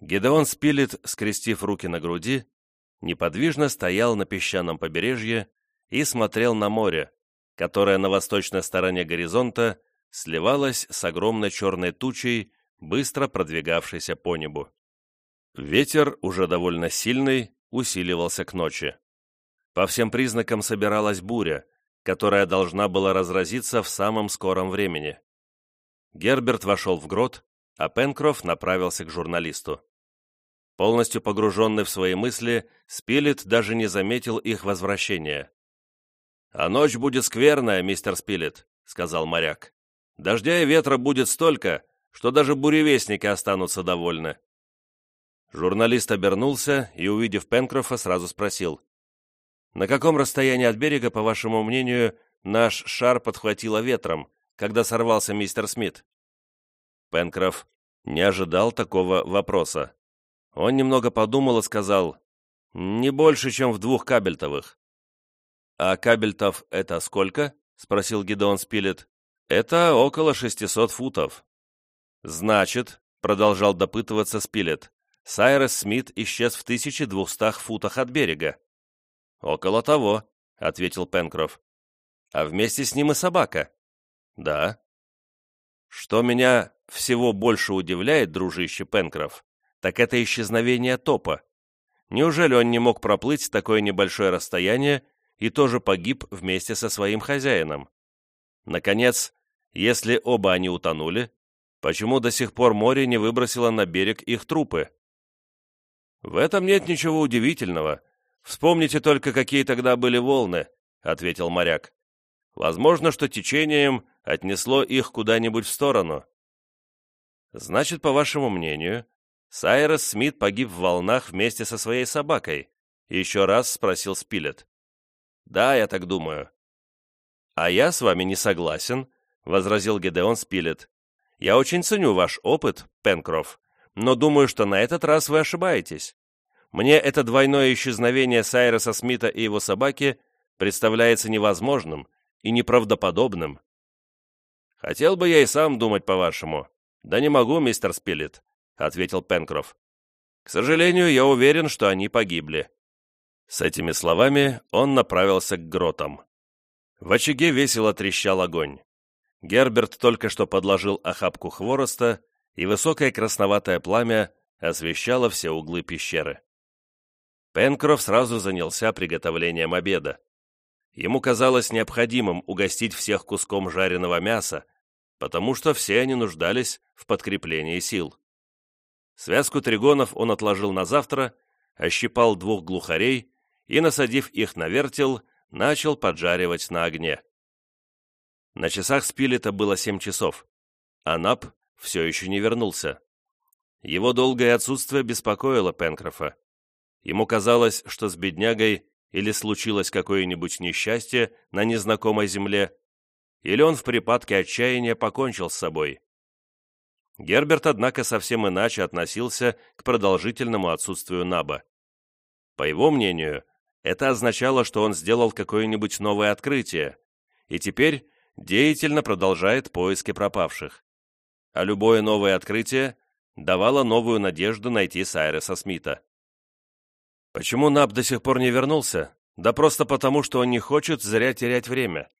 Гедеон Спилет, скрестив руки на груди, неподвижно стоял на песчаном побережье и смотрел на море, которое на восточной стороне горизонта сливалось с огромной черной тучей, быстро продвигавшейся по небу. Ветер, уже довольно сильный, усиливался к ночи. По всем признакам собиралась буря, которая должна была разразиться в самом скором времени. Герберт вошел в грот, а Пенкроф направился к журналисту. Полностью погруженный в свои мысли, Спилет даже не заметил их возвращения. «А ночь будет скверная, мистер Спилет», — сказал моряк. «Дождя и ветра будет столько, что даже буревестники останутся довольны». Журналист обернулся и, увидев Пенкрофа, сразу спросил. «На каком расстоянии от берега, по вашему мнению, наш шар подхватило ветром, когда сорвался мистер Смит?» Пенкроф не ожидал такого вопроса. Он немного подумал и сказал, «Не больше, чем в двух кабельтовых». «А кабельтов это сколько?» — спросил Гидеон Спилет. «Это около шестисот футов». «Значит», — продолжал допытываться Спилет, «Сайрес Смит исчез в 1200 футах от берега». «Около того», — ответил Пенкроф. «А вместе с ним и собака». «Да». «Что меня всего больше удивляет, дружище Пенкроф, так это исчезновение топа. Неужели он не мог проплыть такое небольшое расстояние и тоже погиб вместе со своим хозяином? Наконец, если оба они утонули, почему до сих пор море не выбросило на берег их трупы? В этом нет ничего удивительного. Вспомните только, какие тогда были волны, ответил моряк. Возможно, что течением отнесло их куда-нибудь в сторону. Значит, по вашему мнению, Сайрос Смит погиб в волнах вместе со своей собакой, еще раз спросил Спилет. Да, я так думаю. А я с вами не согласен, возразил Гедеон Спилет. Я очень ценю ваш опыт, Пенкроф, но думаю, что на этот раз вы ошибаетесь. Мне это двойное исчезновение Сайроса Смита и его собаки представляется невозможным и неправдоподобным. Хотел бы я и сам думать по-вашему. Да не могу, мистер Спилет ответил Пенкроф. «К сожалению, я уверен, что они погибли». С этими словами он направился к гротам. В очаге весело трещал огонь. Герберт только что подложил охапку хвороста, и высокое красноватое пламя освещало все углы пещеры. Пенкроф сразу занялся приготовлением обеда. Ему казалось необходимым угостить всех куском жареного мяса, потому что все они нуждались в подкреплении сил. Связку тригонов он отложил на завтра, ощипал двух глухарей и, насадив их на вертел, начал поджаривать на огне. На часах Спилета было семь часов, а Нап все еще не вернулся. Его долгое отсутствие беспокоило Пенкрофа. Ему казалось, что с беднягой или случилось какое-нибудь несчастье на незнакомой земле, или он в припадке отчаяния покончил с собой. Герберт, однако, совсем иначе относился к продолжительному отсутствию Наба. По его мнению, это означало, что он сделал какое-нибудь новое открытие, и теперь деятельно продолжает поиски пропавших. А любое новое открытие давало новую надежду найти Сайреса Смита. Почему Наб до сих пор не вернулся? Да просто потому, что он не хочет зря терять время.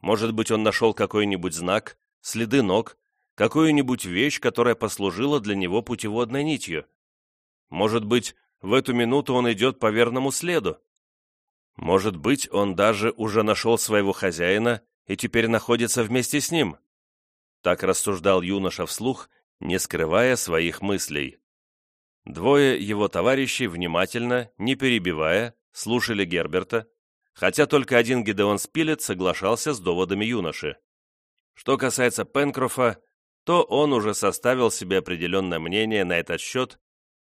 Может быть, он нашел какой-нибудь знак, следы ног, какую-нибудь вещь, которая послужила для него путеводной нитью. Может быть, в эту минуту он идет по верному следу. Может быть, он даже уже нашел своего хозяина и теперь находится вместе с ним. Так рассуждал юноша вслух, не скрывая своих мыслей. Двое его товарищей внимательно, не перебивая, слушали Герберта, хотя только один Гидеон Спилет соглашался с доводами юноши. Что касается Пенкрофа, то он уже составил себе определенное мнение на этот счет,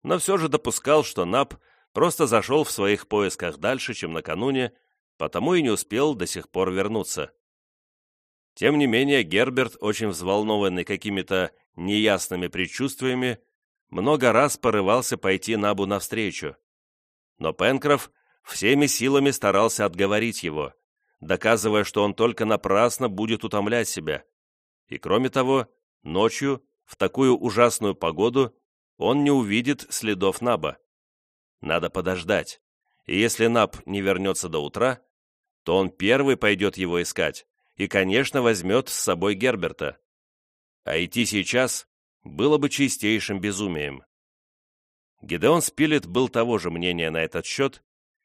но все же допускал, что Нап просто зашел в своих поисках дальше, чем накануне, потому и не успел до сих пор вернуться. Тем не менее, Герберт, очень взволнованный какими-то неясными предчувствиями, много раз порывался пойти Набу навстречу. Но Пенкроф всеми силами старался отговорить его, доказывая, что он только напрасно будет утомлять себя. И кроме того, Ночью, в такую ужасную погоду, он не увидит следов Наба. Надо подождать, и если Наб не вернется до утра, то он первый пойдет его искать и, конечно, возьмет с собой Герберта. А идти сейчас было бы чистейшим безумием. Гидеон Спилет был того же мнения на этот счет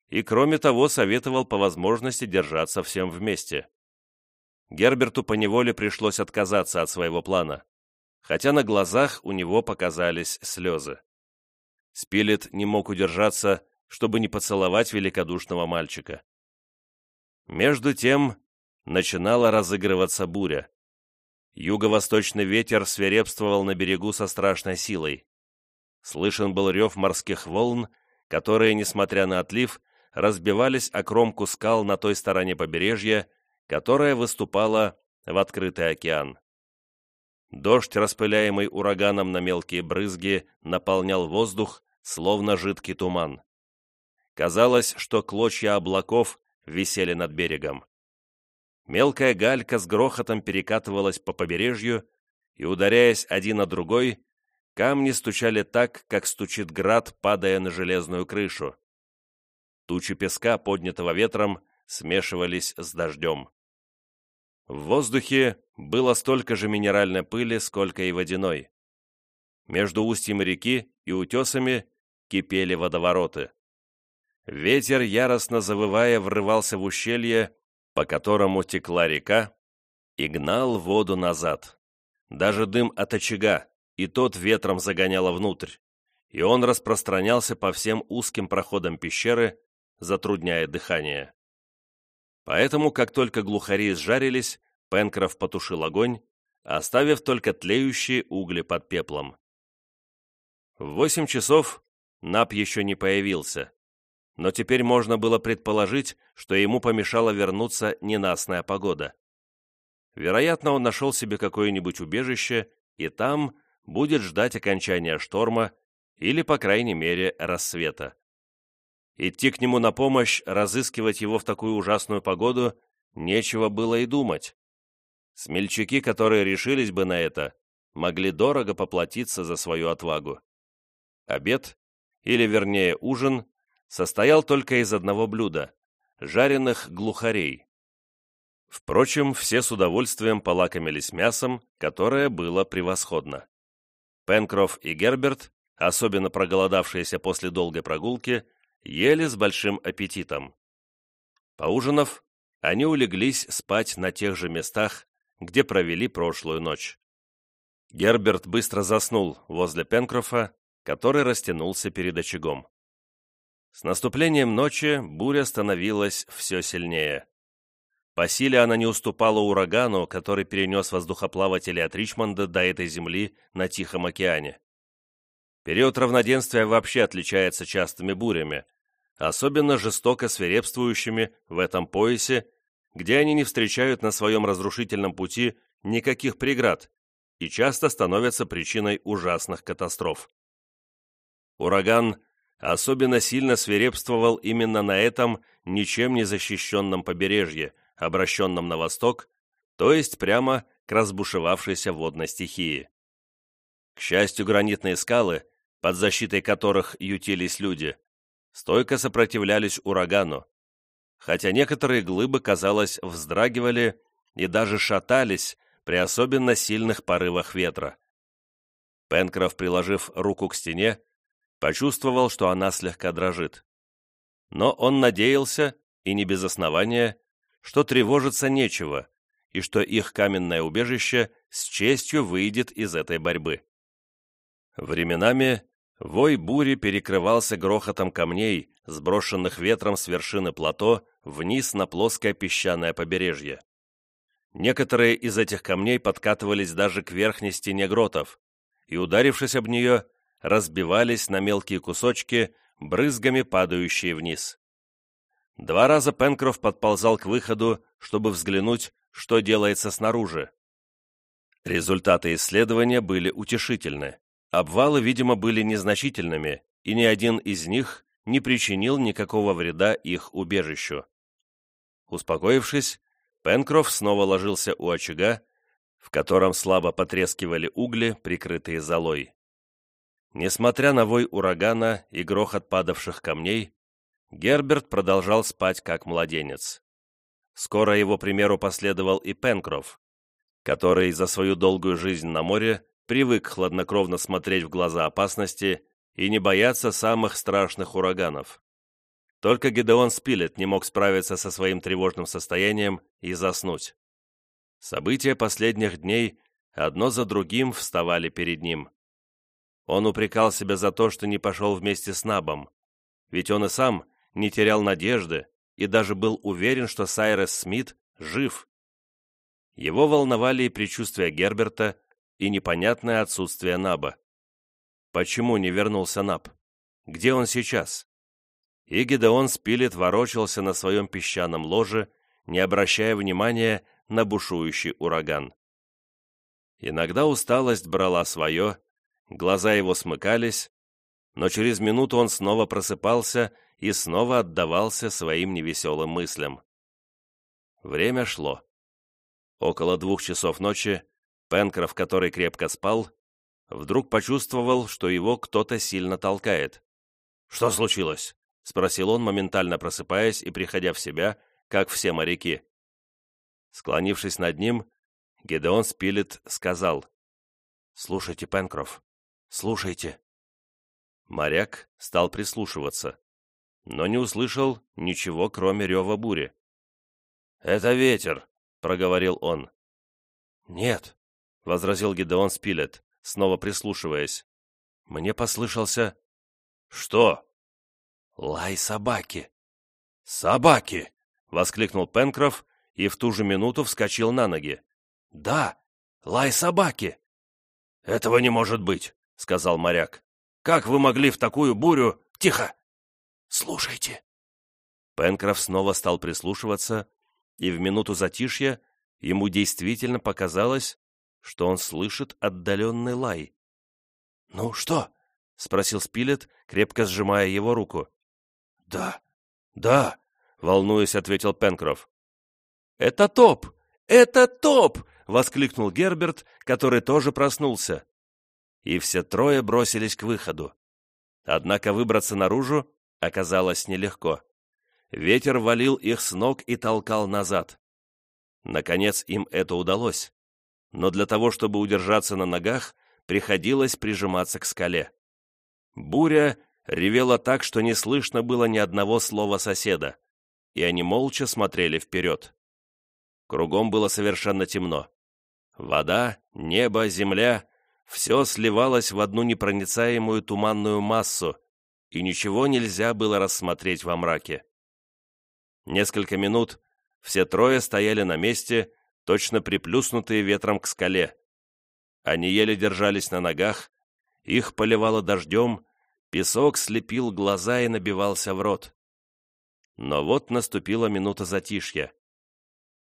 и, кроме того, советовал по возможности держаться всем вместе. Герберту поневоле пришлось отказаться от своего плана, хотя на глазах у него показались слезы. Спилет не мог удержаться, чтобы не поцеловать великодушного мальчика. Между тем начинала разыгрываться буря. Юго-восточный ветер свирепствовал на берегу со страшной силой. Слышен был рев морских волн, которые, несмотря на отлив, разбивались о кромку скал на той стороне побережья, которая выступала в открытый океан. Дождь, распыляемый ураганом на мелкие брызги, наполнял воздух, словно жидкий туман. Казалось, что клочья облаков висели над берегом. Мелкая галька с грохотом перекатывалась по побережью, и, ударяясь один на другой, камни стучали так, как стучит град, падая на железную крышу. Тучи песка, поднятого ветром, смешивались с дождем. В воздухе было столько же минеральной пыли, сколько и водяной. Между устьем реки и утесами кипели водовороты. Ветер, яростно завывая, врывался в ущелье, по которому текла река, и гнал воду назад. Даже дым от очага, и тот ветром загоняло внутрь, и он распространялся по всем узким проходам пещеры, затрудняя дыхание. Поэтому, как только глухари сжарились, Пенкроф потушил огонь, оставив только тлеющие угли под пеплом. В восемь часов Нап еще не появился, но теперь можно было предположить, что ему помешала вернуться ненастная погода. Вероятно, он нашел себе какое-нибудь убежище, и там будет ждать окончания шторма или, по крайней мере, рассвета. Идти к нему на помощь, разыскивать его в такую ужасную погоду, нечего было и думать. Смельчаки, которые решились бы на это, могли дорого поплатиться за свою отвагу. Обед, или вернее ужин, состоял только из одного блюда – жареных глухарей. Впрочем, все с удовольствием полакомились мясом, которое было превосходно. Пенкроф и Герберт, особенно проголодавшиеся после долгой прогулки, ели с большим аппетитом. Поужинав, они улеглись спать на тех же местах, где провели прошлую ночь. Герберт быстро заснул возле Пенкрофа, который растянулся перед очагом. С наступлением ночи буря становилась все сильнее. По силе она не уступала урагану, который перенес воздухоплаватели от Ричмонда до этой земли на Тихом океане. Период равноденствия вообще отличается частыми бурями, особенно жестоко свирепствующими в этом поясе, где они не встречают на своем разрушительном пути никаких преград и часто становятся причиной ужасных катастроф. Ураган особенно сильно свирепствовал именно на этом ничем не защищенном побережье, обращенном на восток, то есть прямо к разбушевавшейся водной стихии. К счастью, гранитные скалы, под защитой которых ютились люди, стойко сопротивлялись урагану, хотя некоторые глыбы, казалось, вздрагивали и даже шатались при особенно сильных порывах ветра. Пенкроф, приложив руку к стене, почувствовал, что она слегка дрожит. Но он надеялся, и не без основания, что тревожиться нечего, и что их каменное убежище с честью выйдет из этой борьбы. Временами вой бури перекрывался грохотом камней, сброшенных ветром с вершины плато вниз на плоское песчаное побережье. Некоторые из этих камней подкатывались даже к верхней стене гротов, и, ударившись об нее, разбивались на мелкие кусочки, брызгами падающие вниз. Два раза Пенкроф подползал к выходу, чтобы взглянуть, что делается снаружи. Результаты исследования были утешительны. Обвалы, видимо, были незначительными, и ни один из них не причинил никакого вреда их убежищу. Успокоившись, Пенкроф снова ложился у очага, в котором слабо потрескивали угли, прикрытые золой. Несмотря на вой урагана и грохот падавших камней, Герберт продолжал спать как младенец. Скоро его примеру последовал и Пенкроф, который за свою долгую жизнь на море привык хладнокровно смотреть в глаза опасности и не бояться самых страшных ураганов. Только Гедеон Спилет не мог справиться со своим тревожным состоянием и заснуть. События последних дней одно за другим вставали перед ним. Он упрекал себя за то, что не пошел вместе с Набом, ведь он и сам не терял надежды и даже был уверен, что Сайрес Смит жив. Его волновали и предчувствия Герберта, и непонятное отсутствие Наба. Почему не вернулся Наб? Где он сейчас? И Гедеон Спилет ворочался на своем песчаном ложе, не обращая внимания на бушующий ураган. Иногда усталость брала свое, глаза его смыкались, но через минуту он снова просыпался и снова отдавался своим невеселым мыслям. Время шло. Около двух часов ночи Пенкроф, который крепко спал, вдруг почувствовал, что его кто-то сильно толкает. «Что случилось?» — спросил он, моментально просыпаясь и приходя в себя, как все моряки. Склонившись над ним, Гедеон Спилет сказал, «Слушайте, Пенкроф, слушайте». Моряк стал прислушиваться, но не услышал ничего, кроме рева бури. «Это ветер», — проговорил он. «Нет», — возразил Гедеон Спилет, снова прислушиваясь. «Мне послышался...» «Что?» «Лай собаки». «Собаки!» — воскликнул Пенкроф и в ту же минуту вскочил на ноги. «Да, лай собаки!» «Этого не может быть», — сказал моряк. «Как вы могли в такую бурю...» «Тихо! Слушайте!» Пенкроф снова стал прислушиваться, и в минуту затишья ему действительно показалось, что он слышит отдаленный лай. «Ну что?» — спросил Спилет, крепко сжимая его руку. «Да, да», — волнуясь, ответил Пенкроф. «Это топ! Это топ!» — воскликнул Герберт, который тоже проснулся. И все трое бросились к выходу. Однако выбраться наружу оказалось нелегко. Ветер валил их с ног и толкал назад. Наконец им это удалось. Но для того, чтобы удержаться на ногах, приходилось прижиматься к скале. Буря ревела так, что не слышно было ни одного слова соседа, и они молча смотрели вперед. Кругом было совершенно темно. Вода, небо, земля — все сливалось в одну непроницаемую туманную массу, и ничего нельзя было рассмотреть во мраке. Несколько минут все трое стояли на месте, точно приплюснутые ветром к скале. Они еле держались на ногах, их поливало дождем, песок слепил глаза и набивался в рот. Но вот наступила минута затишья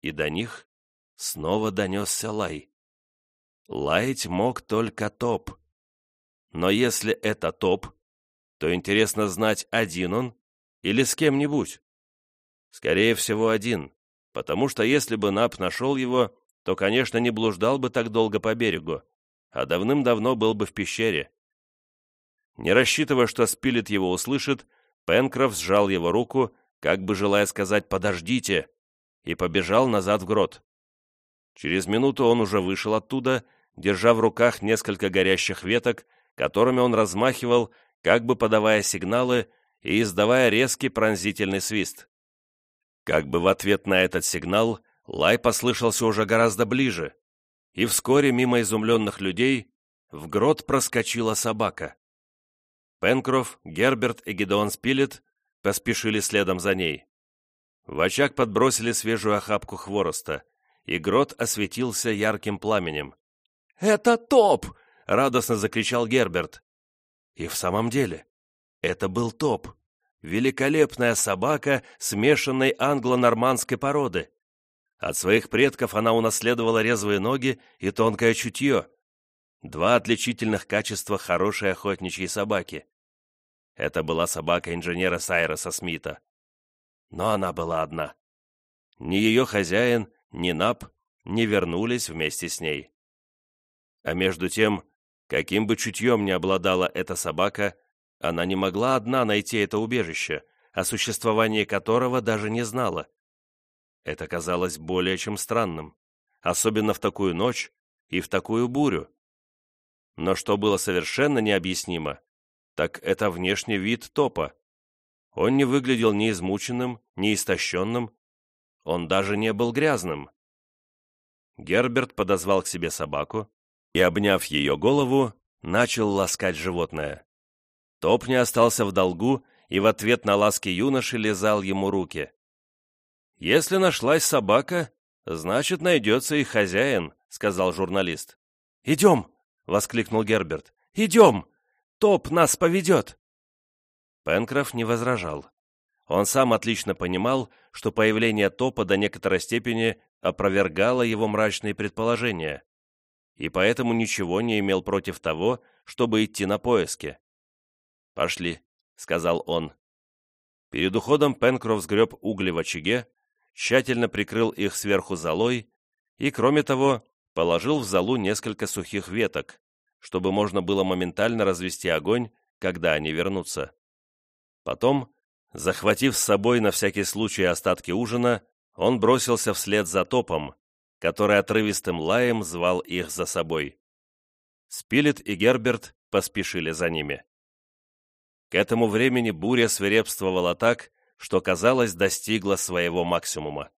и до них снова донесся лай. Лаять мог только топ. Но если это топ, то интересно знать, один он или с кем-нибудь. Скорее всего, один, потому что если бы Нап нашел его, то, конечно, не блуждал бы так долго по берегу, а давным-давно был бы в пещере. Не рассчитывая, что Спилет его услышит, Пенкроф сжал его руку, как бы желая сказать «подождите», и побежал назад в грот. Через минуту он уже вышел оттуда, держа в руках несколько горящих веток, которыми он размахивал, как бы подавая сигналы и издавая резкий пронзительный свист. Как бы в ответ на этот сигнал лай послышался уже гораздо ближе, и вскоре мимо изумленных людей в грот проскочила собака. Пенкроф, Герберт и Гедеон Спилет поспешили следом за ней. В очаг подбросили свежую охапку хвороста, и грот осветился ярким пламенем. «Это топ!» — радостно закричал Герберт. И в самом деле, это был топ. Великолепная собака смешанной англо-нормандской породы. От своих предков она унаследовала резвые ноги и тонкое чутье. Два отличительных качества хорошей охотничьей собаки. Это была собака инженера Сайроса Смита но она была одна. Ни ее хозяин, ни Нап не вернулись вместе с ней. А между тем, Каким бы чутьем ни обладала эта собака, она не могла одна найти это убежище, о существовании которого даже не знала. Это казалось более чем странным, особенно в такую ночь и в такую бурю. Но что было совершенно необъяснимо, так это внешний вид топа. Он не выглядел ни измученным, ни истощенным, он даже не был грязным. Герберт подозвал к себе собаку и, обняв ее голову, начал ласкать животное. Топ не остался в долгу и в ответ на ласки юноши лизал ему руки. «Если нашлась собака, значит, найдется и хозяин», — сказал журналист. «Идем!» — воскликнул Герберт. «Идем! Топ нас поведет!» Пенкроф не возражал. Он сам отлично понимал, что появление Топа до некоторой степени опровергало его мрачные предположения, и поэтому ничего не имел против того, чтобы идти на поиски. «Пошли», — сказал он. Перед уходом Пенкроф сгреб угли в очаге, тщательно прикрыл их сверху золой и, кроме того, положил в золу несколько сухих веток, чтобы можно было моментально развести огонь, когда они вернутся. Потом, захватив с собой на всякий случай остатки ужина, он бросился вслед за топом, который отрывистым лаем звал их за собой. Спилет и Герберт поспешили за ними. К этому времени буря свирепствовала так, что, казалось, достигла своего максимума.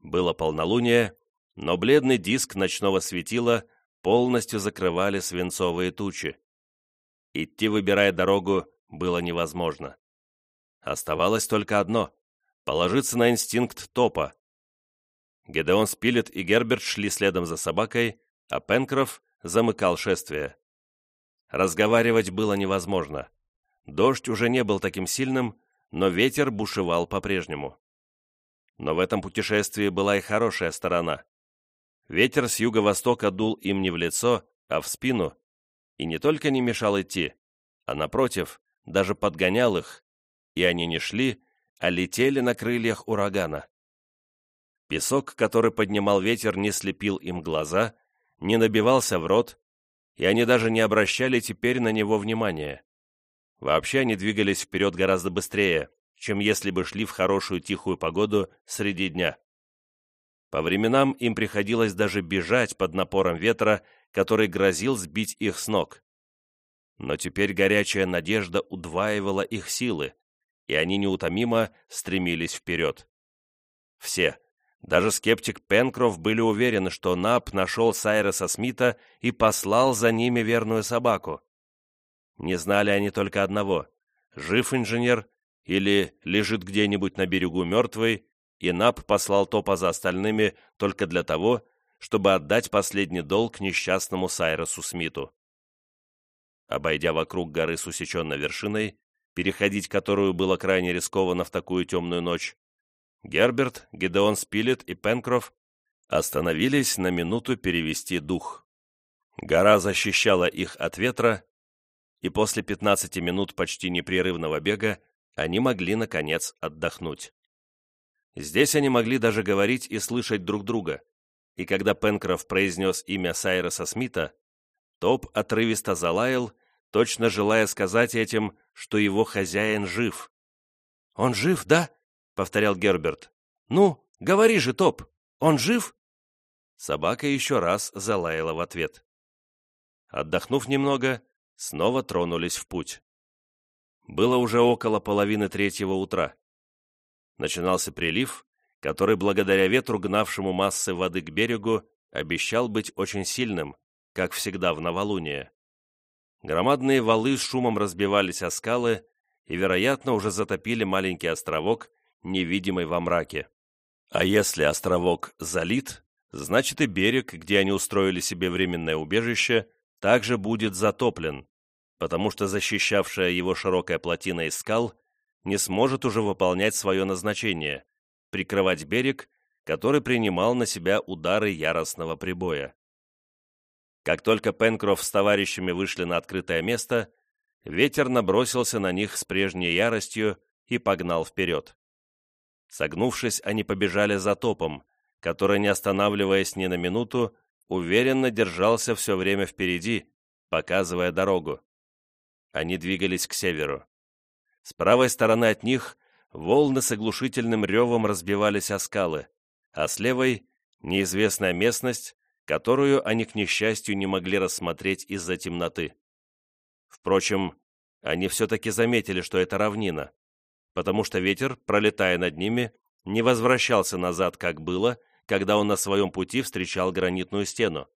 Было полнолуние, но бледный диск ночного светила полностью закрывали свинцовые тучи. Идти, выбирая дорогу, было невозможно. Оставалось только одно — положиться на инстинкт топа. Гедеон Спилет и Герберт шли следом за собакой, а Пенкроф замыкал шествие. Разговаривать было невозможно. Дождь уже не был таким сильным, но ветер бушевал по-прежнему. Но в этом путешествии была и хорошая сторона. Ветер с юго-востока дул им не в лицо, а в спину, и не только не мешал идти, а напротив, даже подгонял их, и они не шли, а летели на крыльях урагана. Песок, который поднимал ветер, не слепил им глаза, не набивался в рот, и они даже не обращали теперь на него внимания. Вообще они двигались вперед гораздо быстрее, чем если бы шли в хорошую тихую погоду среди дня. По временам им приходилось даже бежать под напором ветра, который грозил сбить их с ног. Но теперь горячая надежда удваивала их силы, и они неутомимо стремились вперед. Все, даже скептик Пенкроф были уверены, что Нап нашел Сайреса Смита и послал за ними верную собаку. Не знали они только одного — жив инженер или лежит где-нибудь на берегу мертвый, и Нап послал Топа за остальными только для того, чтобы отдать последний долг несчастному Сайросу Смиту. Обойдя вокруг горы с усеченной вершиной, переходить которую было крайне рискованно в такую темную ночь, Герберт, Гедеон Спилет и Пенкроф остановились на минуту перевести дух. Гора защищала их от ветра, и после 15 минут почти непрерывного бега они могли, наконец, отдохнуть. Здесь они могли даже говорить и слышать друг друга, и когда Пенкроф произнес имя Сайреса Смита, Топ отрывисто залаял, точно желая сказать этим, что его хозяин жив. «Он жив, да?» — повторял Герберт. «Ну, говори же, Топ, он жив?» Собака еще раз залаяла в ответ. Отдохнув немного, снова тронулись в путь. Было уже около половины третьего утра. Начинался прилив, который, благодаря ветру, гнавшему массы воды к берегу, обещал быть очень сильным, как всегда в новолуние. Громадные валы с шумом разбивались о скалы и, вероятно, уже затопили маленький островок, невидимый во мраке. А если островок залит, значит и берег, где они устроили себе временное убежище, также будет затоплен, потому что защищавшая его широкая плотина из скал не сможет уже выполнять свое назначение – прикрывать берег, который принимал на себя удары яростного прибоя. Как только Пенкроф с товарищами вышли на открытое место, ветер набросился на них с прежней яростью и погнал вперед. Согнувшись, они побежали за топом, который, не останавливаясь ни на минуту, уверенно держался все время впереди, показывая дорогу. Они двигались к северу. С правой стороны от них волны с оглушительным ревом разбивались о скалы, а с левой — неизвестная местность, которую они, к несчастью, не могли рассмотреть из-за темноты. Впрочем, они все-таки заметили, что это равнина, потому что ветер, пролетая над ними, не возвращался назад, как было, когда он на своем пути встречал гранитную стену.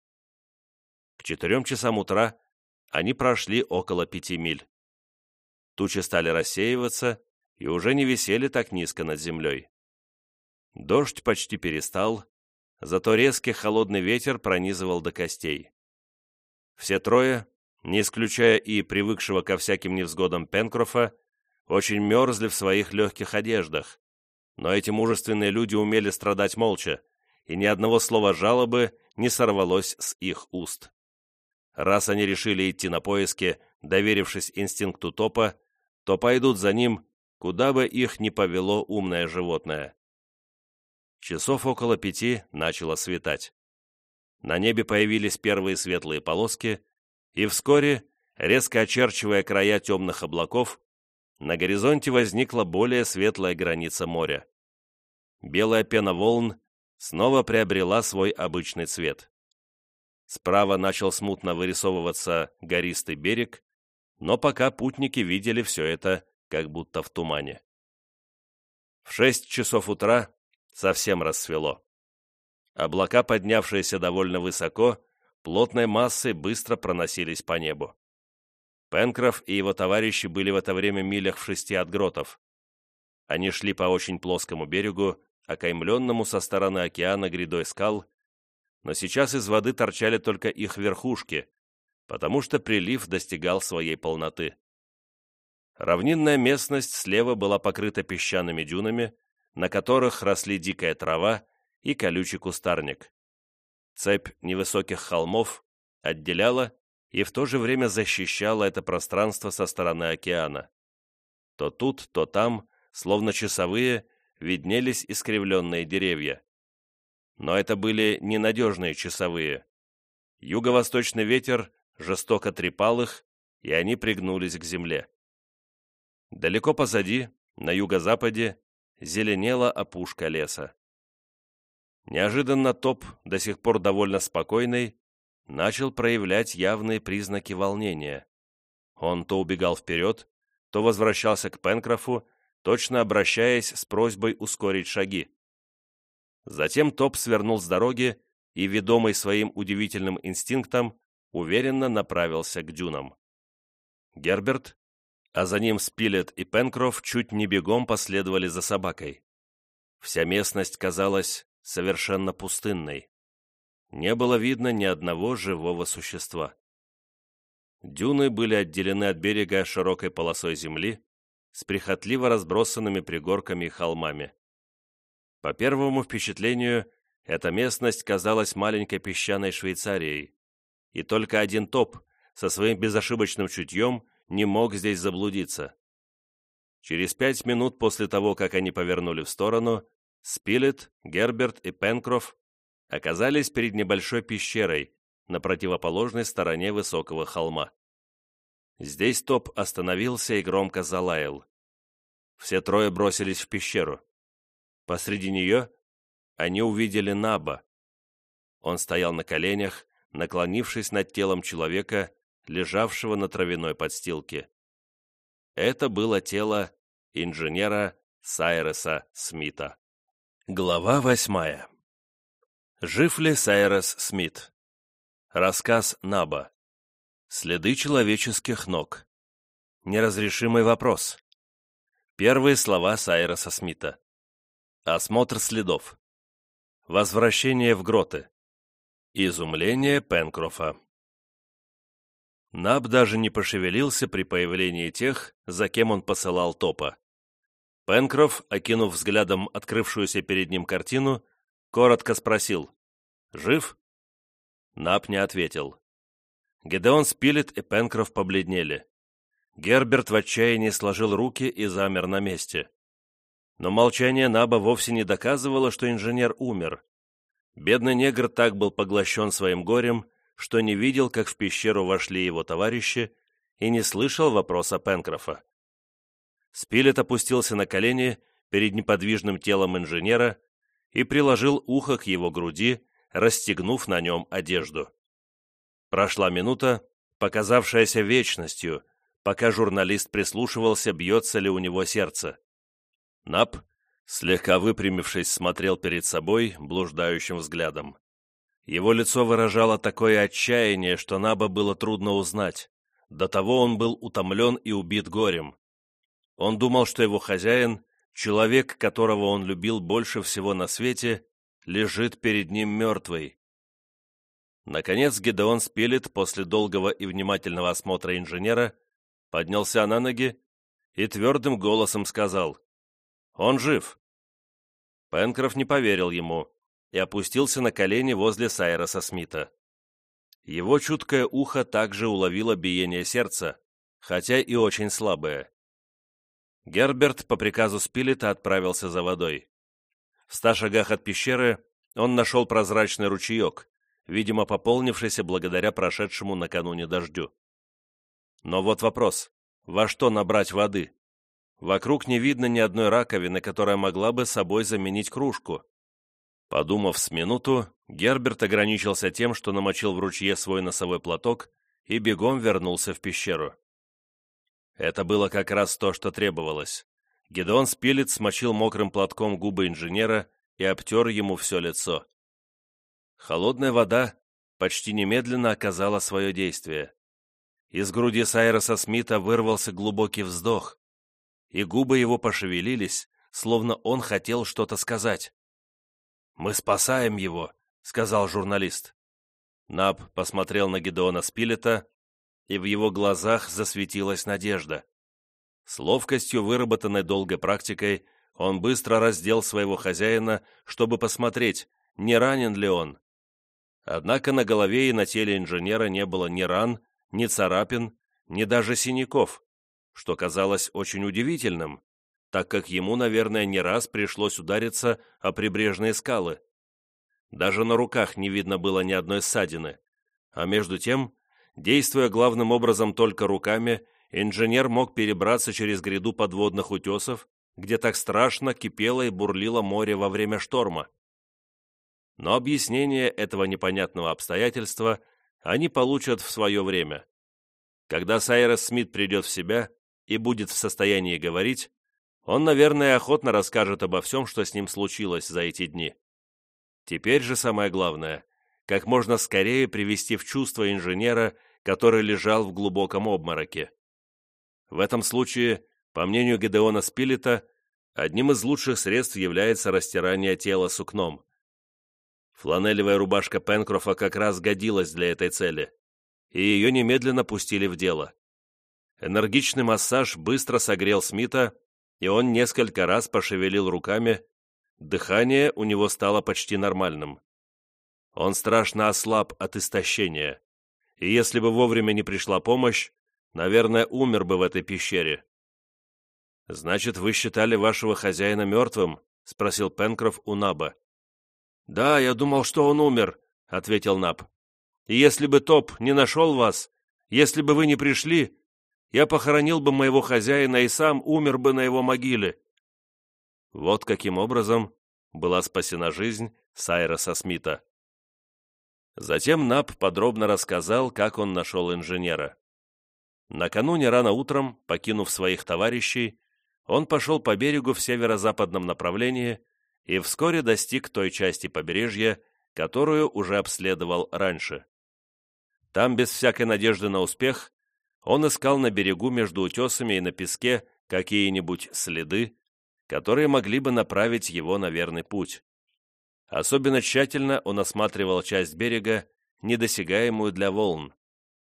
К четырем часам утра они прошли около пяти миль. Тучи стали рассеиваться и уже не висели так низко над землей. Дождь почти перестал, зато резкий холодный ветер пронизывал до костей. Все трое, не исключая и привыкшего ко всяким невзгодам Пенкрофа, очень мерзли в своих легких одеждах, но эти мужественные люди умели страдать молча, и ни одного слова жалобы не сорвалось с их уст. Раз они решили идти на поиски, доверившись инстинкту топа, то пойдут за ним, куда бы их ни повело умное животное. Часов около пяти начало светать. На небе появились первые светлые полоски, и вскоре, резко очерчивая края темных облаков, на горизонте возникла более светлая граница моря. Белая пена волн снова приобрела свой обычный цвет. Справа начал смутно вырисовываться гористый берег, но пока путники видели все это как будто в тумане. В шесть часов утра совсем рассвело. Облака, поднявшиеся довольно высоко, плотной массой быстро проносились по небу. Пенкроф и его товарищи были в это время милях в шести от гротов. Они шли по очень плоскому берегу, окаймленному со стороны океана грядой скал, но сейчас из воды торчали только их верхушки, потому что прилив достигал своей полноты. Равнинная местность слева была покрыта песчаными дюнами, на которых росли дикая трава и колючий кустарник. Цепь невысоких холмов отделяла и в то же время защищала это пространство со стороны океана. То тут, то там, словно часовые, виднелись искривленные деревья. Но это были ненадежные часовые. Юго-восточный ветер жестоко трепал их, и они пригнулись к земле. Далеко позади, на юго-западе, зеленела опушка леса. Неожиданно Топ, до сих пор довольно спокойный, начал проявлять явные признаки волнения. Он то убегал вперед, то возвращался к Пенкрофу, точно обращаясь с просьбой ускорить шаги. Затем Топ свернул с дороги и, ведомый своим удивительным инстинктом, уверенно направился к дюнам. Герберт, а за ним Спилет и Пенкроф чуть не бегом последовали за собакой. Вся местность казалась совершенно пустынной не было видно ни одного живого существа. Дюны были отделены от берега широкой полосой земли с прихотливо разбросанными пригорками и холмами. По первому впечатлению, эта местность казалась маленькой песчаной Швейцарией, и только один топ со своим безошибочным чутьем не мог здесь заблудиться. Через пять минут после того, как они повернули в сторону, Спилет, Герберт и Пенкроф оказались перед небольшой пещерой на противоположной стороне высокого холма. Здесь топ остановился и громко залаял. Все трое бросились в пещеру. Посреди нее они увидели Наба. Он стоял на коленях, наклонившись над телом человека, лежавшего на травяной подстилке. Это было тело инженера Сайреса Смита. Глава восьмая Жив ли Сайрес Смит? Рассказ Наба. Следы человеческих ног. Неразрешимый вопрос. Первые слова Сайреса Смита. Осмотр следов. Возвращение в гроты. Изумление Пенкрофа. Наб даже не пошевелился при появлении тех, за кем он посылал топа. Пенкроф, окинув взглядом открывшуюся перед ним картину, коротко спросил «Жив?» Нап не ответил. Гедеон Спилет и Пенкроф побледнели. Герберт в отчаянии сложил руки и замер на месте. Но молчание Наба вовсе не доказывало, что инженер умер. Бедный негр так был поглощен своим горем, что не видел, как в пещеру вошли его товарищи, и не слышал вопроса Пенкрофа. Спилет опустился на колени перед неподвижным телом инженера и приложил ухо к его груди, расстегнув на нем одежду. Прошла минута, показавшаяся вечностью, пока журналист прислушивался, бьется ли у него сердце. Нап, слегка выпрямившись, смотрел перед собой блуждающим взглядом. Его лицо выражало такое отчаяние, что Наба было трудно узнать. До того он был утомлен и убит горем. Он думал, что его хозяин, человек, которого он любил больше всего на свете, лежит перед ним мертвый. Наконец Гедеон Спилет после долгого и внимательного осмотра инженера поднялся на ноги и твердым голосом сказал «Он жив». Пенкроф не поверил ему и опустился на колени возле Сайроса Смита. Его чуткое ухо также уловило биение сердца, хотя и очень слабое. Герберт по приказу Спилета отправился за водой. В ста шагах от пещеры он нашел прозрачный ручеек, видимо, пополнившийся благодаря прошедшему накануне дождю. Но вот вопрос, во что набрать воды? Вокруг не видно ни одной раковины, которая могла бы собой заменить кружку. Подумав с минуту, Герберт ограничился тем, что намочил в ручье свой носовой платок и бегом вернулся в пещеру. Это было как раз то, что требовалось. Гедеон Спилет смочил мокрым платком губы инженера и обтер ему все лицо. Холодная вода почти немедленно оказала свое действие. Из груди Сайроса Смита вырвался глубокий вздох, и губы его пошевелились, словно он хотел что-то сказать. «Мы спасаем его», — сказал журналист. Наб посмотрел на Гедеона Спилета, и в его глазах засветилась надежда. С ловкостью, выработанной долгой практикой, он быстро раздел своего хозяина, чтобы посмотреть, не ранен ли он. Однако на голове и на теле инженера не было ни ран, ни царапин, ни даже синяков, что казалось очень удивительным, так как ему, наверное, не раз пришлось удариться о прибрежные скалы. Даже на руках не видно было ни одной ссадины, а между тем, действуя главным образом только руками, инженер мог перебраться через гряду подводных утесов, где так страшно кипело и бурлило море во время шторма. Но объяснение этого непонятного обстоятельства они получат в свое время. Когда Сайрес Смит придет в себя и будет в состоянии говорить, он, наверное, охотно расскажет обо всем, что с ним случилось за эти дни. Теперь же самое главное – как можно скорее привести в чувство инженера, который лежал в глубоком обмороке. В этом случае, по мнению Гедеона Спилета, одним из лучших средств является растирание тела сукном. Фланелевая рубашка Пенкрофа как раз годилась для этой цели, и ее немедленно пустили в дело. Энергичный массаж быстро согрел Смита, и он несколько раз пошевелил руками, дыхание у него стало почти нормальным. Он страшно ослаб от истощения, и если бы вовремя не пришла помощь, наверное, умер бы в этой пещере. «Значит, вы считали вашего хозяина мертвым?» — спросил Пенкроф у Наба. «Да, я думал, что он умер», — ответил Наб. «И если бы Топ не нашел вас, если бы вы не пришли, я похоронил бы моего хозяина и сам умер бы на его могиле». Вот каким образом была спасена жизнь Сайроса Смита. Затем Наб подробно рассказал, как он нашел инженера. Накануне рано утром, покинув своих товарищей, он пошел по берегу в северо-западном направлении и вскоре достиг той части побережья, которую уже обследовал раньше. Там, без всякой надежды на успех, он искал на берегу между утесами и на песке какие-нибудь следы, которые могли бы направить его на верный путь. Особенно тщательно он осматривал часть берега, недосягаемую для волн,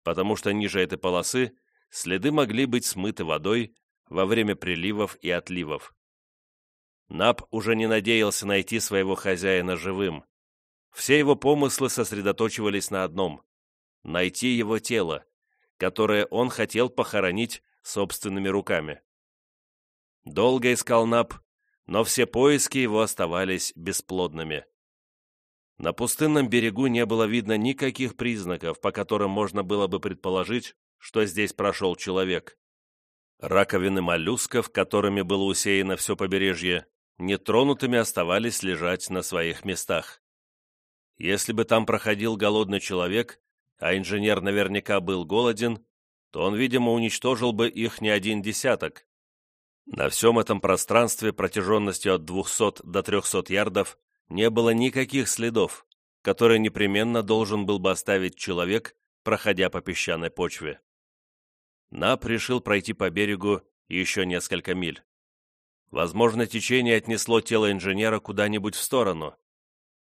потому что ниже этой полосы следы могли быть смыты водой во время приливов и отливов. Нап уже не надеялся найти своего хозяина живым. Все его помыслы сосредоточивались на одном — найти его тело, которое он хотел похоронить собственными руками. Долго искал Нап, но все поиски его оставались бесплодными. На пустынном берегу не было видно никаких признаков, по которым можно было бы предположить, что здесь прошел человек. Раковины моллюсков, которыми было усеяно все побережье, нетронутыми оставались лежать на своих местах. Если бы там проходил голодный человек, а инженер наверняка был голоден, то он, видимо, уничтожил бы их не один десяток. На всем этом пространстве протяженностью от 200 до 300 ярдов не было никаких следов, которые непременно должен был бы оставить человек, проходя по песчаной почве. Нап решил пройти по берегу еще несколько миль. Возможно, течение отнесло тело инженера куда-нибудь в сторону.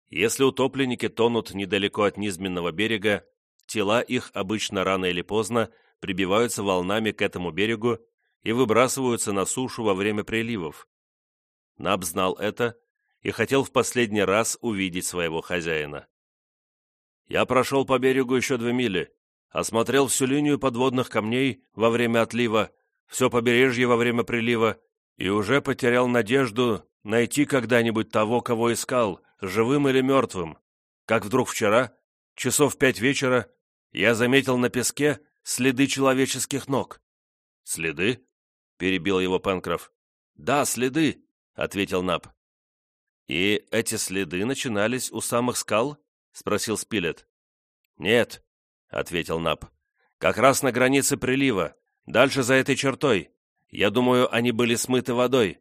Если утопленники тонут недалеко от низменного берега, тела их обычно рано или поздно прибиваются волнами к этому берегу и выбрасываются на сушу во время приливов. Наб знал это и хотел в последний раз увидеть своего хозяина. Я прошел по берегу еще две мили, осмотрел всю линию подводных камней во время отлива, все побережье во время прилива и уже потерял надежду найти когда-нибудь того, кого искал, живым или мертвым. Как вдруг вчера, часов пять вечера, я заметил на песке следы человеческих ног. «Следы?» — перебил его Пенкроф. «Да, следы», — ответил Наб. «И эти следы начинались у самых скал?» — спросил Спилет. «Нет», — ответил Наб. «Как раз на границе прилива, дальше за этой чертой. Я думаю, они были смыты водой».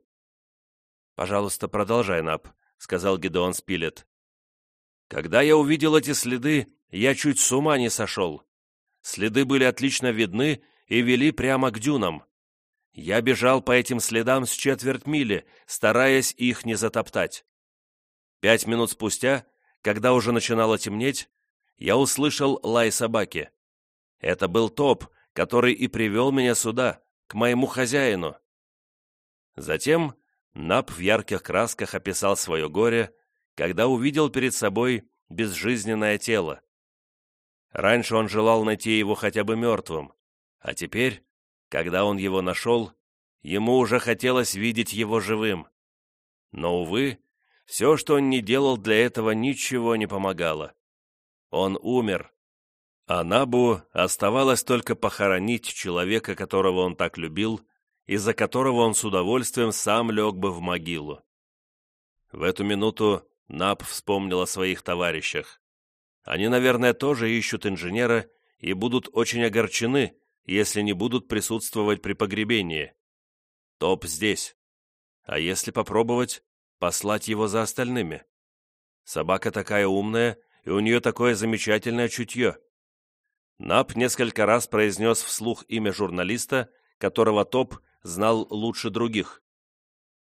«Пожалуйста, продолжай, Наб», — сказал Гедеон Спилет. «Когда я увидел эти следы, я чуть с ума не сошел. Следы были отлично видны и вели прямо к дюнам. Я бежал по этим следам с четверть мили, стараясь их не затоптать. Пять минут спустя, когда уже начинало темнеть, я услышал лай собаки. Это был топ, который и привел меня сюда, к моему хозяину. Затем Нап в ярких красках описал свое горе, когда увидел перед собой безжизненное тело. Раньше он желал найти его хотя бы мертвым, а теперь, когда он его нашел, ему уже хотелось видеть его живым. Но, увы, все, что он не делал для этого, ничего не помогало. Он умер, а Набу оставалось только похоронить человека, которого он так любил, из-за которого он с удовольствием сам лег бы в могилу. В эту минуту Наб вспомнил о своих товарищах. Они, наверное, тоже ищут инженера и будут очень огорчены, если не будут присутствовать при погребении. Топ здесь. А если попробовать, послать его за остальными? Собака такая умная, и у нее такое замечательное чутье. Нап несколько раз произнес вслух имя журналиста, которого Топ знал лучше других.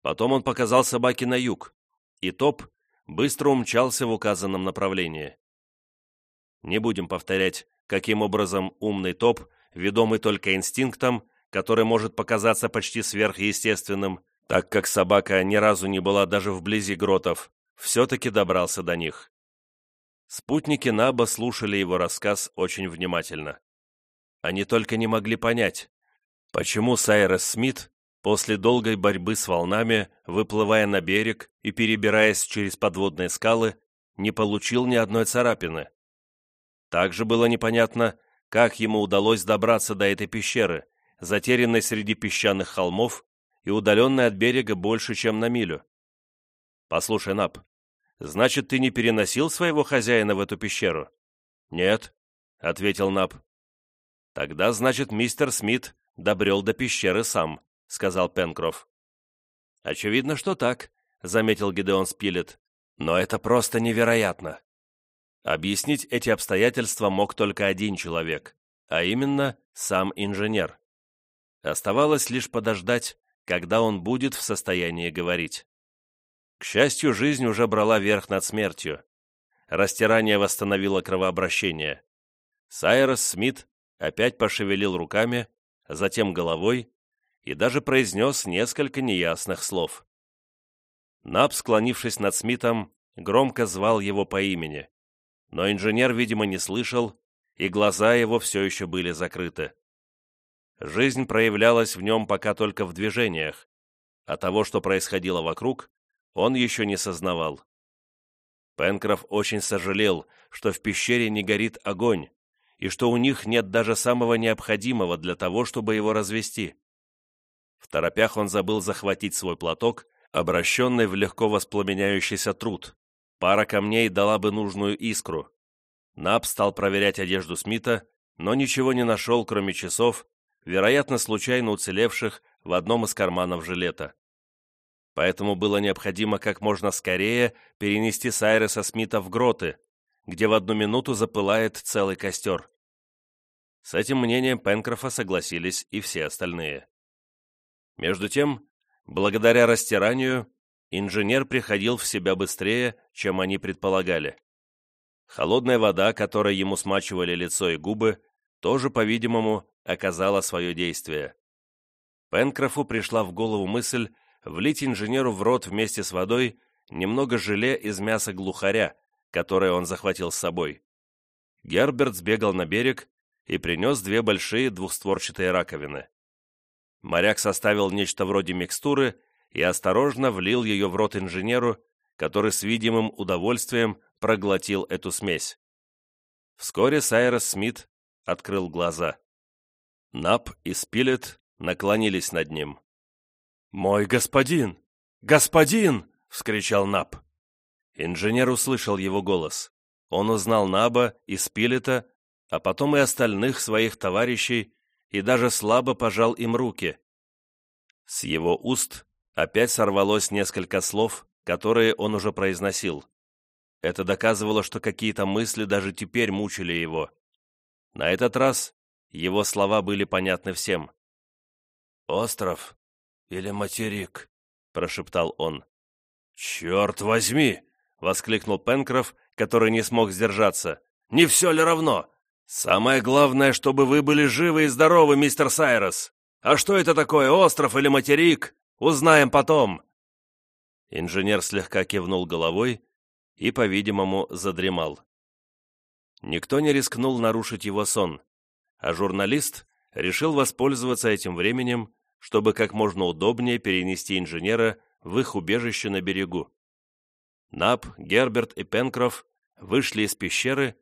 Потом он показал собаке на юг, и Топ быстро умчался в указанном направлении. Не будем повторять, каким образом умный топ, ведомый только инстинктом, который может показаться почти сверхъестественным, так как собака ни разу не была даже вблизи гротов, все-таки добрался до них. Спутники Наба слушали его рассказ очень внимательно. Они только не могли понять, почему Сайрес Смит после долгой борьбы с волнами, выплывая на берег и перебираясь через подводные скалы, не получил ни одной царапины. Также было непонятно, как ему удалось добраться до этой пещеры, затерянной среди песчаных холмов и удаленной от берега больше, чем на милю. «Послушай, Нап, значит, ты не переносил своего хозяина в эту пещеру?» «Нет», — ответил Нап. «Тогда, значит, мистер Смит добрел до пещеры сам», — сказал Пенкроф. «Очевидно, что так», — заметил Гидеон Спилет. «Но это просто невероятно. Объяснить эти обстоятельства мог только один человек, а именно сам инженер. Оставалось лишь подождать, когда он будет в состоянии говорить. К счастью, жизнь уже брала верх над смертью. Растирание восстановило кровообращение. Сайрос Смит опять пошевелил руками, затем головой и даже произнес несколько неясных слов. Наб, склонившись над Смитом, громко звал его по имени но инженер, видимо, не слышал, и глаза его все еще были закрыты. Жизнь проявлялась в нем пока только в движениях, а того, что происходило вокруг, он еще не сознавал. Пенкроф очень сожалел, что в пещере не горит огонь, и что у них нет даже самого необходимого для того, чтобы его развести. В торопях он забыл захватить свой платок, обращенный в легко воспламеняющийся труд. Пара камней дала бы нужную искру. Наб стал проверять одежду Смита, но ничего не нашел, кроме часов, вероятно, случайно уцелевших в одном из карманов жилета. Поэтому было необходимо как можно скорее перенести Сайреса Смита в гроты, где в одну минуту запылает целый костер. С этим мнением Пенкрофа согласились и все остальные. Между тем, благодаря растиранию, инженер приходил в себя быстрее, чем они предполагали. Холодная вода, которой ему смачивали лицо и губы, тоже, по-видимому, оказала свое действие. Пенкрофу пришла в голову мысль влить инженеру в рот вместе с водой немного желе из мяса глухаря, которое он захватил с собой. Герберт сбегал на берег и принес две большие двухстворчатые раковины. Моряк составил нечто вроде микстуры и осторожно влил ее в рот инженеру, который с видимым удовольствием проглотил эту смесь. Вскоре Сайрос Смит открыл глаза. Нап и Спилет наклонились над ним. «Мой господин! Господин!» — вскричал Нап. Инженер услышал его голос. Он узнал Наба и Спилета, а потом и остальных своих товарищей, и даже слабо пожал им руки. С его уст опять сорвалось несколько слов, которые он уже произносил. Это доказывало, что какие-то мысли даже теперь мучили его. На этот раз его слова были понятны всем. «Остров или материк?» — прошептал он. «Черт возьми!» — воскликнул Пенкроф, который не смог сдержаться. «Не все ли равно? Самое главное, чтобы вы были живы и здоровы, мистер Сайрос. А что это такое, остров или материк? Узнаем потом!» Инженер слегка кивнул головой и, по-видимому, задремал. Никто не рискнул нарушить его сон, а журналист решил воспользоваться этим временем, чтобы как можно удобнее перенести инженера в их убежище на берегу. Нап, Герберт и Пенкроф вышли из пещеры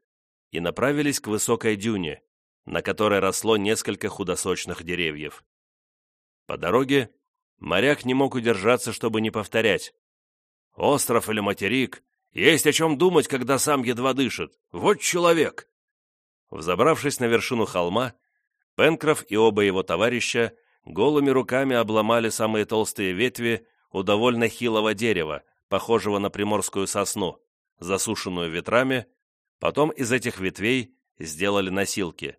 и направились к высокой дюне, на которой росло несколько худосочных деревьев. По дороге моряк не мог удержаться, чтобы не повторять. «Остров или материк? Есть о чем думать, когда сам едва дышит. Вот человек!» Взобравшись на вершину холма, Пенкроф и оба его товарища голыми руками обломали самые толстые ветви у довольно хилого дерева, похожего на приморскую сосну, засушенную ветрами Потом из этих ветвей сделали носилки.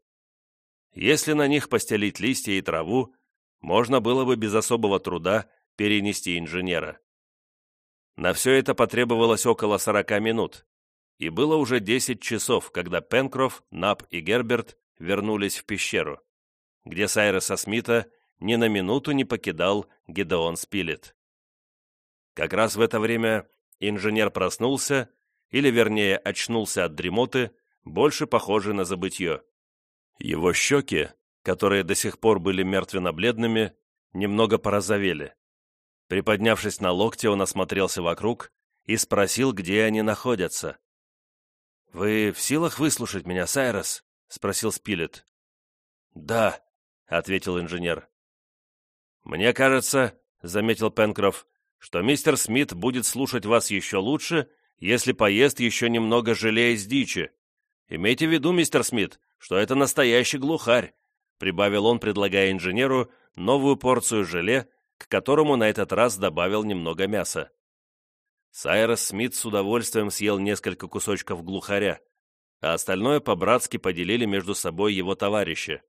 Если на них постелить листья и траву, можно было бы без особого труда перенести инженера. На все это потребовалось около 40 минут, и было уже 10 часов, когда Пенкроф, Нап и Герберт вернулись в пещеру, где Сайреса Смита ни на минуту не покидал Гедеон Спилет. Как раз в это время инженер проснулся или, вернее, очнулся от дремоты, больше похожий на забытье. Его щеки, которые до сих пор были мертвенно-бледными, немного порозовели. Приподнявшись на локте, он осмотрелся вокруг и спросил, где они находятся. «Вы в силах выслушать меня, Сайрос?» — спросил Спилет. «Да», — ответил инженер. «Мне кажется», — заметил Пенкроф, «что мистер Смит будет слушать вас еще лучше, если поест еще немного желе из дичи. Имейте в виду, мистер Смит, что это настоящий глухарь», прибавил он, предлагая инженеру новую порцию желе, к которому на этот раз добавил немного мяса. Сайрос Смит с удовольствием съел несколько кусочков глухаря, а остальное по-братски поделили между собой его товарищи.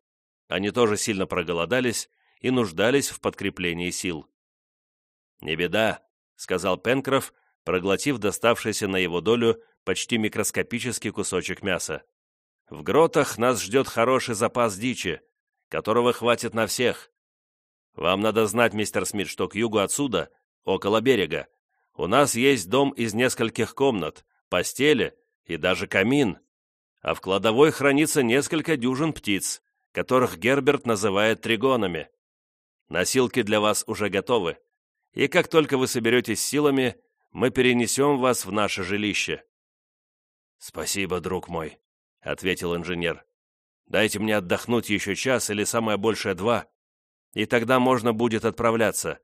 Они тоже сильно проголодались и нуждались в подкреплении сил. «Не беда», — сказал Пенкроф, проглотив доставшийся на его долю почти микроскопический кусочек мяса. «В гротах нас ждет хороший запас дичи, которого хватит на всех. Вам надо знать, мистер Смит, что к югу отсюда, около берега, у нас есть дом из нескольких комнат, постели и даже камин, а в кладовой хранится несколько дюжин птиц, которых Герберт называет тригонами. Носилки для вас уже готовы, и как только вы соберетесь силами, мы перенесем вас в наше жилище. «Спасибо, друг мой», — ответил инженер. «Дайте мне отдохнуть еще час или самое большее два, и тогда можно будет отправляться.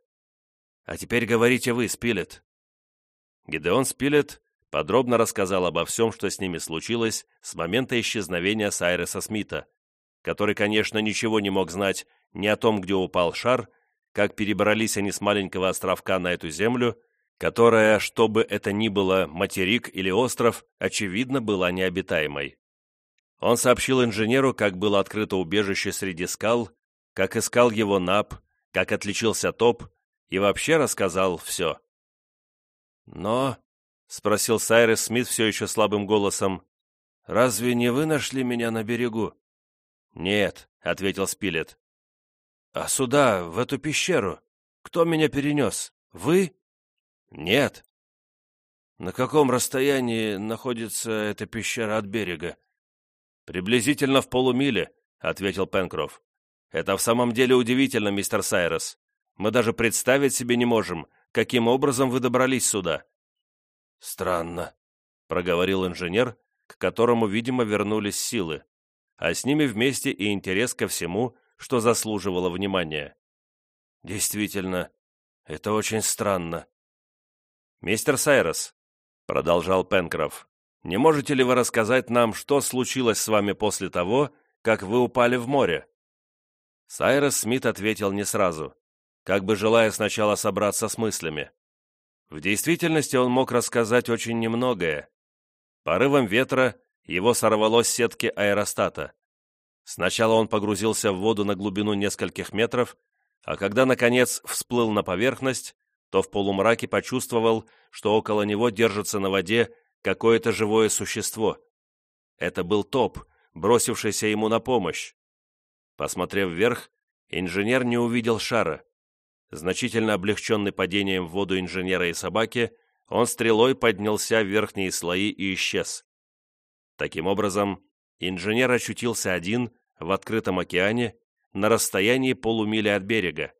А теперь говорите вы, Спилет». Гидеон Спилет подробно рассказал обо всем, что с ними случилось с момента исчезновения Сайреса Смита, который, конечно, ничего не мог знать ни о том, где упал шар, как перебрались они с маленького островка на эту землю, которая, что бы это ни было, материк или остров, очевидно, была необитаемой. Он сообщил инженеру, как было открыто убежище среди скал, как искал его НАП, как отличился ТОП, и вообще рассказал все. «Но», — спросил Сайрес Смит все еще слабым голосом, — «разве не вы нашли меня на берегу?» «Нет», — ответил Спилет. «А сюда, в эту пещеру, кто меня перенес? Вы?» «Нет». «На каком расстоянии находится эта пещера от берега?» «Приблизительно в полумиле», — ответил Пенкроф. «Это в самом деле удивительно, мистер Сайрос. Мы даже представить себе не можем, каким образом вы добрались сюда». «Странно», — проговорил инженер, к которому, видимо, вернулись силы, а с ними вместе и интерес ко всему, что заслуживало внимания. «Действительно, это очень странно». «Мистер Сайрос», — продолжал Пенкроф, «не можете ли вы рассказать нам, что случилось с вами после того, как вы упали в море?» Сайрос Смит ответил не сразу, как бы желая сначала собраться с мыслями. В действительности он мог рассказать очень немногое. Порывом ветра его сорвало с сетки аэростата. Сначала он погрузился в воду на глубину нескольких метров, а когда, наконец, всплыл на поверхность, то в полумраке почувствовал, что около него держится на воде какое-то живое существо. Это был топ, бросившийся ему на помощь. Посмотрев вверх, инженер не увидел шара. Значительно облегченный падением в воду инженера и собаки, он стрелой поднялся в верхние слои и исчез. Таким образом, инженер очутился один в открытом океане на расстоянии полумили от берега.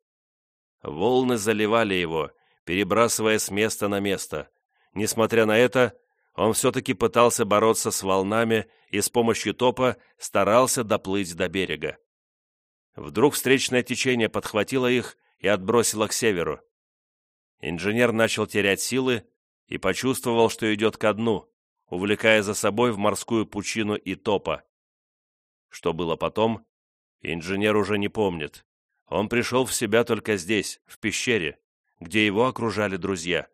Волны заливали его, перебрасывая с места на место. Несмотря на это, он все-таки пытался бороться с волнами и с помощью топа старался доплыть до берега. Вдруг встречное течение подхватило их и отбросило к северу. Инженер начал терять силы и почувствовал, что идет ко дну, увлекая за собой в морскую пучину и топа. Что было потом, инженер уже не помнит. Он пришел в себя только здесь, в пещере, где его окружали друзья.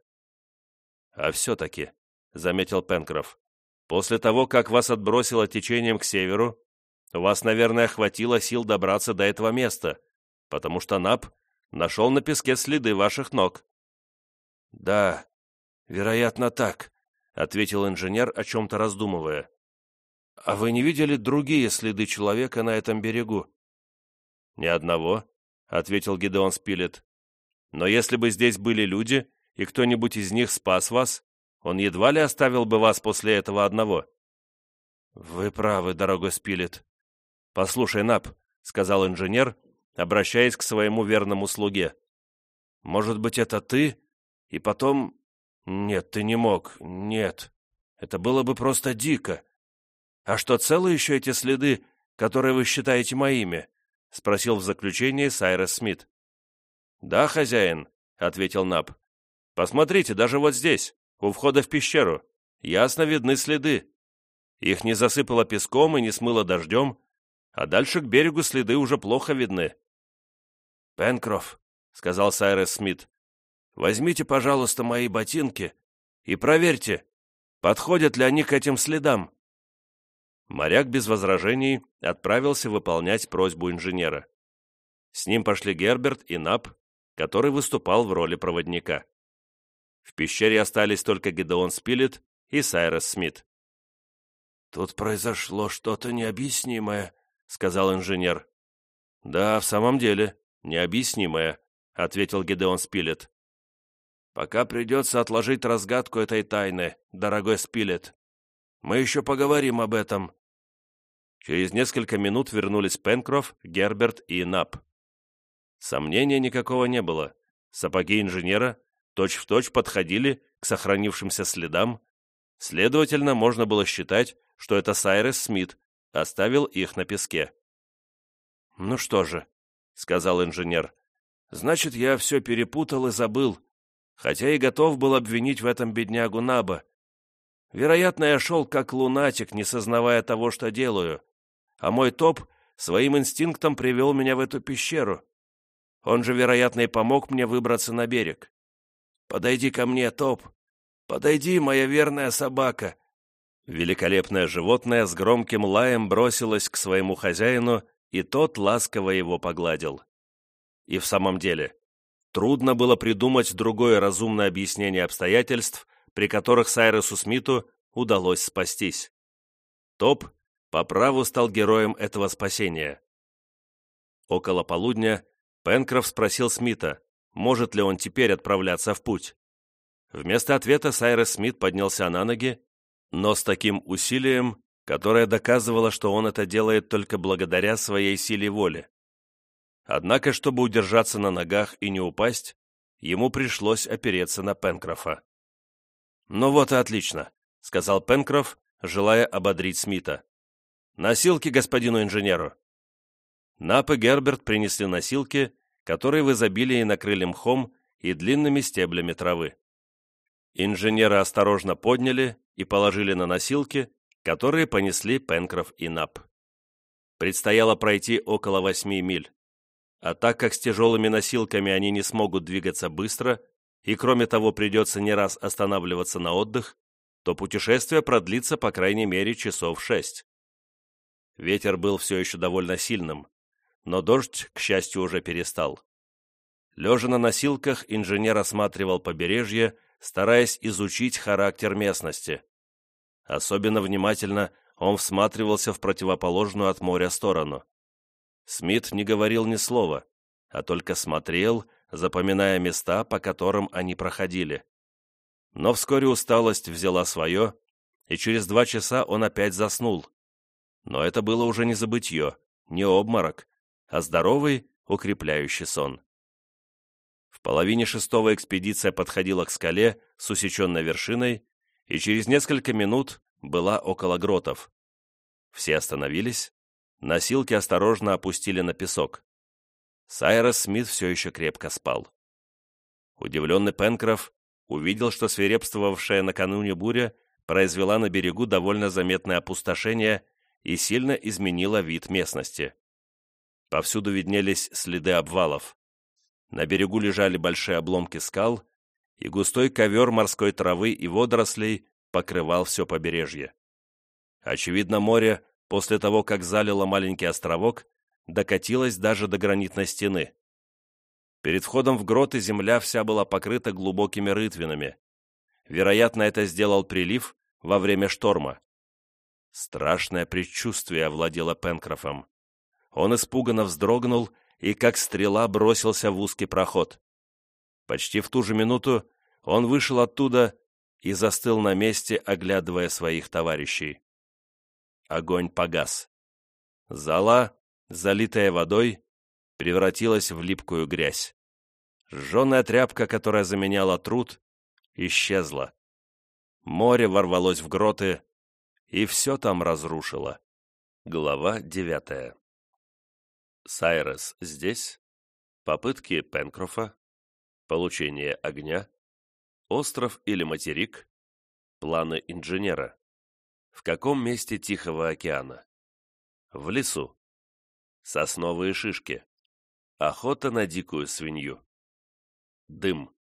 «А все-таки», — заметил Пенкроф, — «после того, как вас отбросило течением к северу, у вас, наверное, хватило сил добраться до этого места, потому что Нап нашел на песке следы ваших ног». «Да, вероятно, так», — ответил инженер, о чем-то раздумывая. «А вы не видели другие следы человека на этом берегу?» «Ни одного», — ответил Гидеон Спилет. «Но если бы здесь были люди, и кто-нибудь из них спас вас, он едва ли оставил бы вас после этого одного». «Вы правы, дорогой Спилет». «Послушай, Нап», — сказал инженер, обращаясь к своему верному слуге. «Может быть, это ты? И потом «Нет, ты не мог. Нет. Это было бы просто дико. А что, целы еще эти следы, которые вы считаете моими?» — спросил в заключении Сайрес Смит. «Да, хозяин», — ответил Наб. «Посмотрите, даже вот здесь, у входа в пещеру, ясно видны следы. Их не засыпало песком и не смыло дождем, а дальше к берегу следы уже плохо видны». «Пенкроф», — сказал Сайрес Смит, Возьмите, пожалуйста, мои ботинки и проверьте, подходят ли они к этим следам». Моряк без возражений отправился выполнять просьбу инженера. С ним пошли Герберт и Нап, который выступал в роли проводника. В пещере остались только Гедеон Спилет и Сайрес Смит. «Тут произошло что-то необъяснимое», — сказал инженер. «Да, в самом деле, необъяснимое», — ответил Гедеон Спилет. Пока придется отложить разгадку этой тайны, дорогой Спилет. Мы еще поговорим об этом». Через несколько минут вернулись Пенкроф, Герберт и Нап. Сомнения никакого не было. Сапоги инженера точь-в-точь точь подходили к сохранившимся следам. Следовательно, можно было считать, что это Сайрес Смит оставил их на песке. «Ну что же», — сказал инженер, — «значит, я все перепутал и забыл, хотя и готов был обвинить в этом беднягу Наба. Вероятно, я шел как лунатик, не сознавая того, что делаю, а мой топ своим инстинктом привел меня в эту пещеру. Он же, вероятно, и помог мне выбраться на берег. Подойди ко мне, топ. Подойди, моя верная собака. Великолепное животное с громким лаем бросилось к своему хозяину, и тот ласково его погладил. И в самом деле, трудно было придумать другое разумное объяснение обстоятельств, при которых Сайресу Смиту удалось спастись. Топ по праву стал героем этого спасения. Около полудня Пенкроф спросил Смита, может ли он теперь отправляться в путь. Вместо ответа Сайрес Смит поднялся на ноги, но с таким усилием, которое доказывало, что он это делает только благодаря своей силе воли. Однако, чтобы удержаться на ногах и не упасть, ему пришлось опереться на Пенкрофа. «Ну вот и отлично», — сказал Пенкроф, желая ободрить Смита. «Носилки господину инженеру». Нап и Герберт принесли носилки, которые в изобилии накрыли мхом и длинными стеблями травы. Инженера осторожно подняли и положили на носилки, которые понесли Пенкроф и Нап. Предстояло пройти около восьми миль. А так как с тяжелыми носилками они не смогут двигаться быстро, и кроме того придется не раз останавливаться на отдых, то путешествие продлится по крайней мере часов шесть. Ветер был все еще довольно сильным, но дождь, к счастью, уже перестал. Лежа на носилках, инженер осматривал побережье, стараясь изучить характер местности. Особенно внимательно он всматривался в противоположную от моря сторону. Смит не говорил ни слова, а только смотрел, запоминая места, по которым они проходили. Но вскоре усталость взяла свое, и через два часа он опять заснул. Но это было уже не забытье, не обморок, а здоровый, укрепляющий сон. В половине шестого экспедиция подходила к скале с усеченной вершиной и через несколько минут была около гротов. Все остановились, носилки осторожно опустили на песок. Сайрос Смит все еще крепко спал. Удивленный Пенкроф увидел, что свирепствовавшая накануне буря произвела на берегу довольно заметное опустошение и сильно изменила вид местности. Повсюду виднелись следы обвалов. На берегу лежали большие обломки скал, и густой ковер морской травы и водорослей покрывал все побережье. Очевидно, море, после того, как залило маленький островок, докатилось даже до гранитной стены. Перед входом в гроты земля вся была покрыта глубокими рытвинами. Вероятно, это сделал прилив во время шторма. Страшное предчувствие овладело Пенкрофом. Он испуганно вздрогнул и, как стрела, бросился в узкий проход. Почти в ту же минуту он вышел оттуда и застыл на месте, оглядывая своих товарищей. Огонь погас. Зала, залитая водой, превратилась в липкую грязь. Жженая тряпка, которая заменяла труд, исчезла. Море ворвалось в гроты, и все там разрушило. Глава девятая Сайрес здесь, попытки Пенкрофа, получение огня, остров или материк, планы инженера, в каком месте Тихого океана, в лесу, сосновые шишки, охота на дикую свинью, дым,